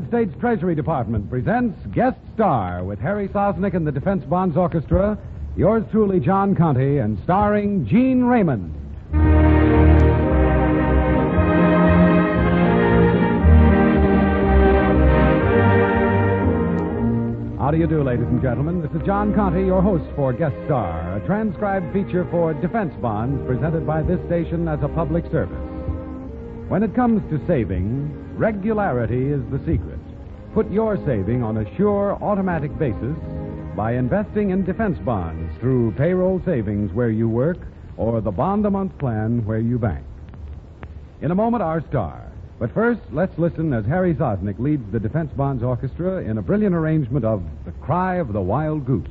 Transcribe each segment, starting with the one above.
United States Treasury Department presents Guest Star with Harry Sosnick and the Defense Bonds Orchestra, yours truly, John Conte, and starring Gene Raymond. How do you do, ladies and gentlemen? This is John Conte, your host for Guest Star, a transcribed feature for defense bonds presented by this station as a public service. When it comes to saving, regularity is the secret. Put your saving on a sure automatic basis by investing in defense bonds through payroll savings where you work or the bond a month plan where you bank. In a moment, our star. But first, let's listen as Harry Sosnick leads the Defense Bonds Orchestra in a brilliant arrangement of The Cry of the Wild Goose.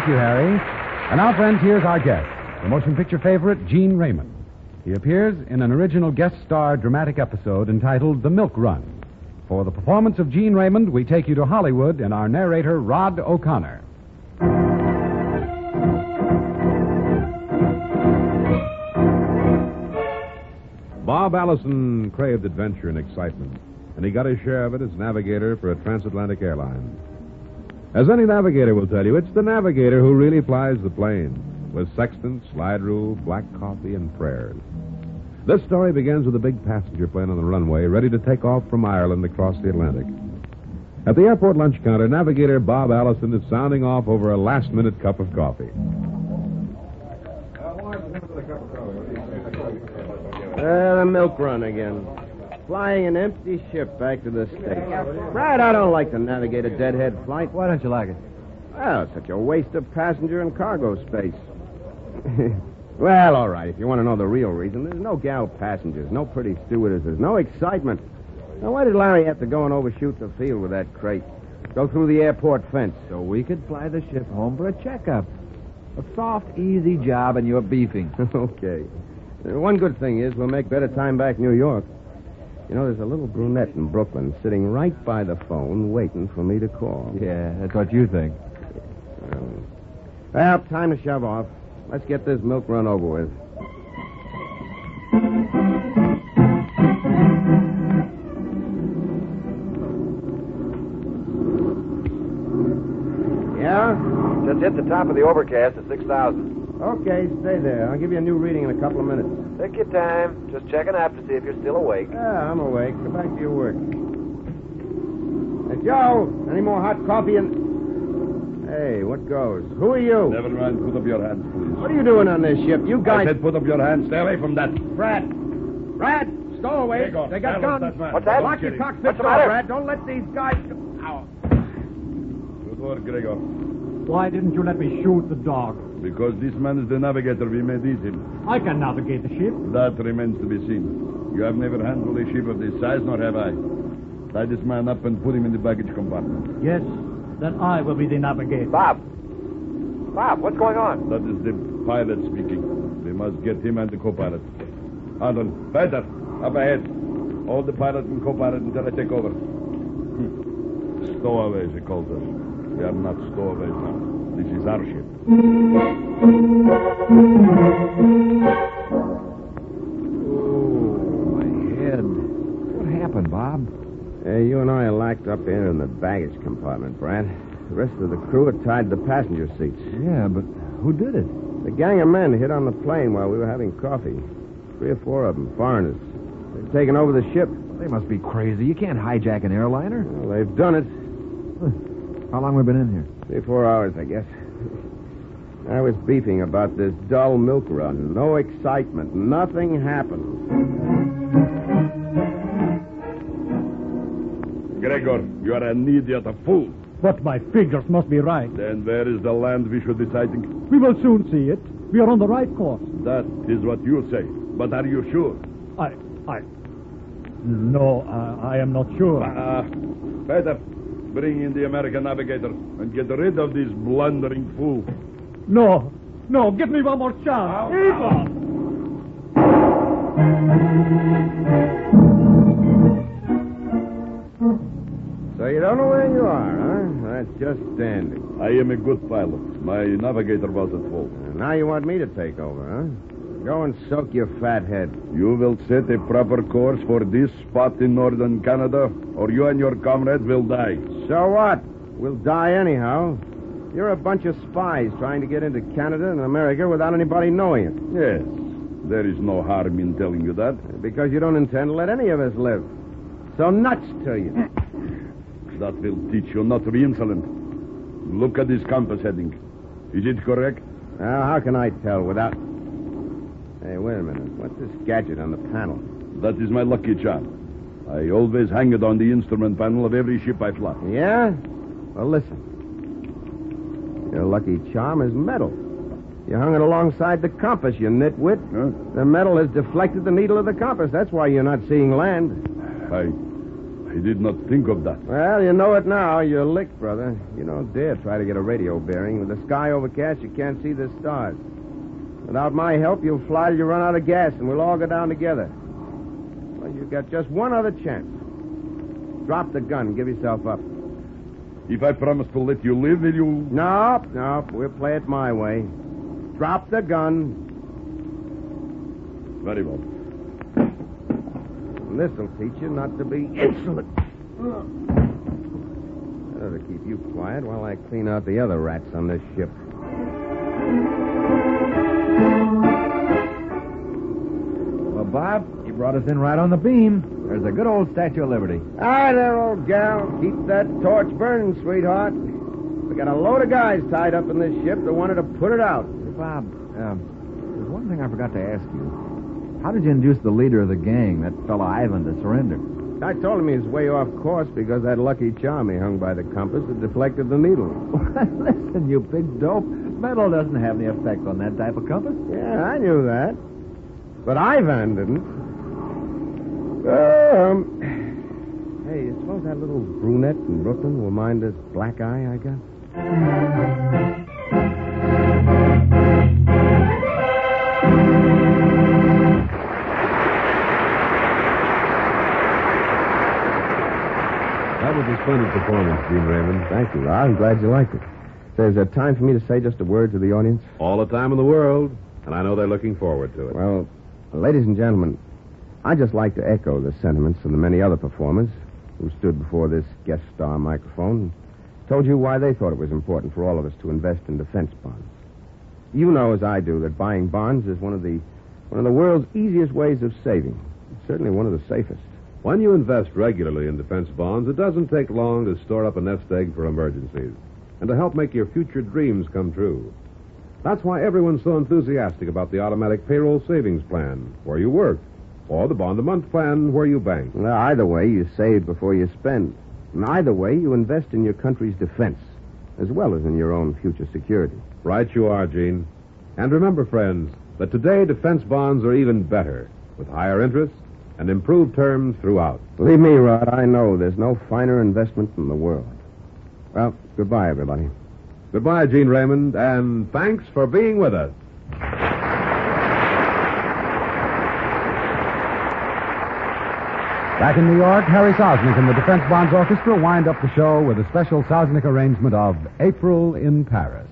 Thank you, Harry. And now, friends, here's our guest, the motion picture favorite, Gene Raymond. He appears in an original guest star dramatic episode entitled The Milk Run. For the performance of Gene Raymond, we take you to Hollywood and our narrator, Rod O'Connor. Bob Allison craved adventure and excitement, and he got his share of it as navigator for a transatlantic airline. As any navigator will tell you, it's the navigator who really flies the plane, with sextant, slide rule, black coffee, and prayers. This story begins with a big passenger plane on the runway, ready to take off from Ireland across the Atlantic. At the airport lunch counter, navigator Bob Allison is sounding off over a last minute cup of coffee. Uh, the milk run again. Flying an empty ship back to the States. Right, I don't like to navigate a deadhead flight. Why don't you like it? Well, it's such a waste of passenger and cargo space. well, all right, if you want to know the real reason, there's no gal passengers, no pretty stewardesses, no excitement. Now, why did Larry have to go and overshoot the field with that crate? Go through the airport fence. So we could fly the ship home for a checkup. A soft, easy job, and you're beefing. okay. One good thing is we'll make better time back New York. You know, there's a little brunette in Brooklyn sitting right by the phone waiting for me to call. Yeah, that's what you think. Um, well, time to shove off. Let's get this milk run over with. Yeah? Just hit the top of the overcast at 6,000. Okay, stay there. I'll give you a new reading in a couple of minutes. Take your time. Just checking up to see if you're still awake. Yeah, I'm awake. Go back to your work. Hey, Joe, any more hot coffee and. Hey, what goes? Who are you? Never mind. Put up your hands, please. What are you doing on this ship? You I guys. said put up your hands. Stay away from that. Brad! Brad! Stow away. Take. They got guns. that man. What's that? Lock your cockpit What's the door, matter? Brad. Don't let these guys. Ow. Good work, Gregor. Why didn't you let me shoot the dog? Because this man is the navigator, we may ease him. I can navigate the ship. That remains to be seen. You have never handled a ship of this size, nor have I. Tie this man up and put him in the baggage compartment. Yes, then I will be the navigator. Bob. Bob, what's going on? That is the pilot speaking. We must get him and the co-pilot. Anton, Peter, up ahead. Hold the pilot and co-pilot until I take over. Hmm. Stowaways, he calls us. We are not stowaways now. This is our ship. Oh, my head. What happened, Bob? Hey, you and I are locked up here in the baggage compartment, Brad. The rest of the crew are tied to the passenger seats. Yeah, but who did it? The gang of men hit on the plane while we were having coffee. Three or four of them, foreigners. They've taken over the ship. They must be crazy. You can't hijack an airliner. Well, they've done it. How long have we been in here? Three, four hours, I guess. I was beefing about this dull milk run. No excitement. Nothing happened. Gregor, you are an idiot, a fool. But my figures must be right. Then where is the land we should be sighting? We will soon see it. We are on the right course. That is what you say. But are you sure? I, I. No, I, I am not sure. Ah, Peter, bring in the American navigator and get rid of this blundering fool. No, no, give me one more chance. Eva! So you don't know where you are, huh? That's just standing. I am a good pilot. My navigator was at fault. Now you want me to take over, huh? Go and soak your fat head. You will set a proper course for this spot in northern Canada, or you and your comrades will die. So what? We'll die anyhow. You're a bunch of spies trying to get into Canada and America without anybody knowing it. Yes, there is no harm in telling you that. Because you don't intend to let any of us live. So nuts to you. That will teach you not to be insolent. Look at this compass heading. Is it correct? Now, how can I tell without. Hey, wait a minute. What's this gadget on the panel? That is my lucky charm. I always hang it on the instrument panel of every ship I fly. Yeah? Well, listen. Your lucky charm is metal. You hung it alongside the compass, you nitwit. Huh? The metal has deflected the needle of the compass. That's why you're not seeing land. I, I did not think of that. Well, you know it now. You're licked, brother. You don't dare try to get a radio bearing. With the sky overcast, you can't see the stars. Without my help, you'll fly till you run out of gas, and we'll all go down together. Well, you've got just one other chance. Drop the gun. Give yourself up. If I promise to let you live, will you... Nope, nope. We'll play it my way. Drop the gun. Very well. And this'll teach you not to be insolent. Better to keep you quiet while I clean out the other rats on this ship. Bob, you brought us in right on the beam. There's a good old Statue of Liberty. All right, there, old gal. Keep that torch burning, sweetheart. We got a load of guys tied up in this ship that wanted to put it out. Bob, um, there's one thing I forgot to ask you. How did you induce the leader of the gang, that fellow Ivan, to surrender? I told him he was way off course because that lucky charm he hung by the compass had deflected the needle. Listen, you big dope. Metal doesn't have any effect on that type of compass. Yeah, I knew that. But Ivan didn't. Um, hey, you suppose that little brunette in Brooklyn will mind this black eye I got? That was a splendid performance, Gene Raymond. Thank you, Rod. I'm glad you liked it. So is there time for me to say just a word to the audience? All the time in the world, and I know they're looking forward to it. Well, ladies and gentlemen, I'd just like to echo the sentiments of the many other performers who stood before this guest star microphone. and told you why they thought it was important for all of us to invest in defense bonds. You know as I do that buying bonds is one of the one of the world's easiest ways of saving. It's certainly one of the safest. When you invest regularly in defense bonds, it doesn't take long to store up a nest egg for emergencies and to help make your future dreams come true. That's why everyone's so enthusiastic about the automatic payroll savings plan where you work, or the bond a month plan where you bank. Well, either way, you save before you spend. And either way, you invest in your country's defense, as well as in your own future security. Right you are, Gene. And remember, friends, that today defense bonds are even better, with higher interest and improved terms throughout. Believe me, Rod, I know there's no finer investment in the world. Well, goodbye, everybody. Goodbye, Gene Raymond, and thanks for being with us. Back in New York, Harry Sosnick and the Defense Bonds Orchestra wind up the show with a special Sosnick arrangement of April in Paris.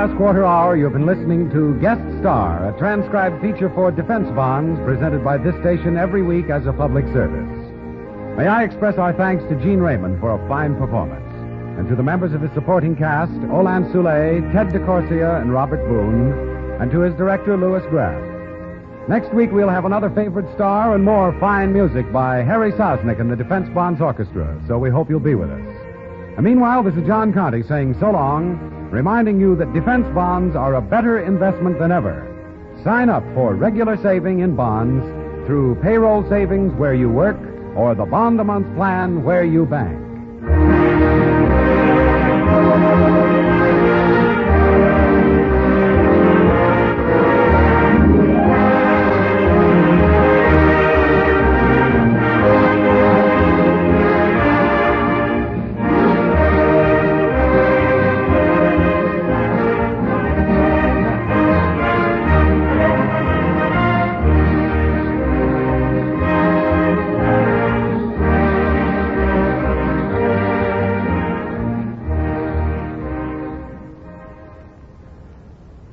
Past quarter hour, you've been listening to Guest Star, a transcribed feature for defense bonds presented by this station every week as a public service. May I express our thanks to Gene Raymond for a fine performance, and to the members of his supporting cast, Olan Soule, Ted DeCorsia, and Robert Boone, and to his director, Louis Graff. Next week, we'll have another favorite star and more fine music by Harry Sosnick and the Defense Bonds Orchestra, so we hope you'll be with us. And meanwhile, this is John Conte saying so long, reminding you that defense bonds are a better investment than ever. Sign up for regular saving in bonds through payroll savings where you work or the bond a month plan where you bank.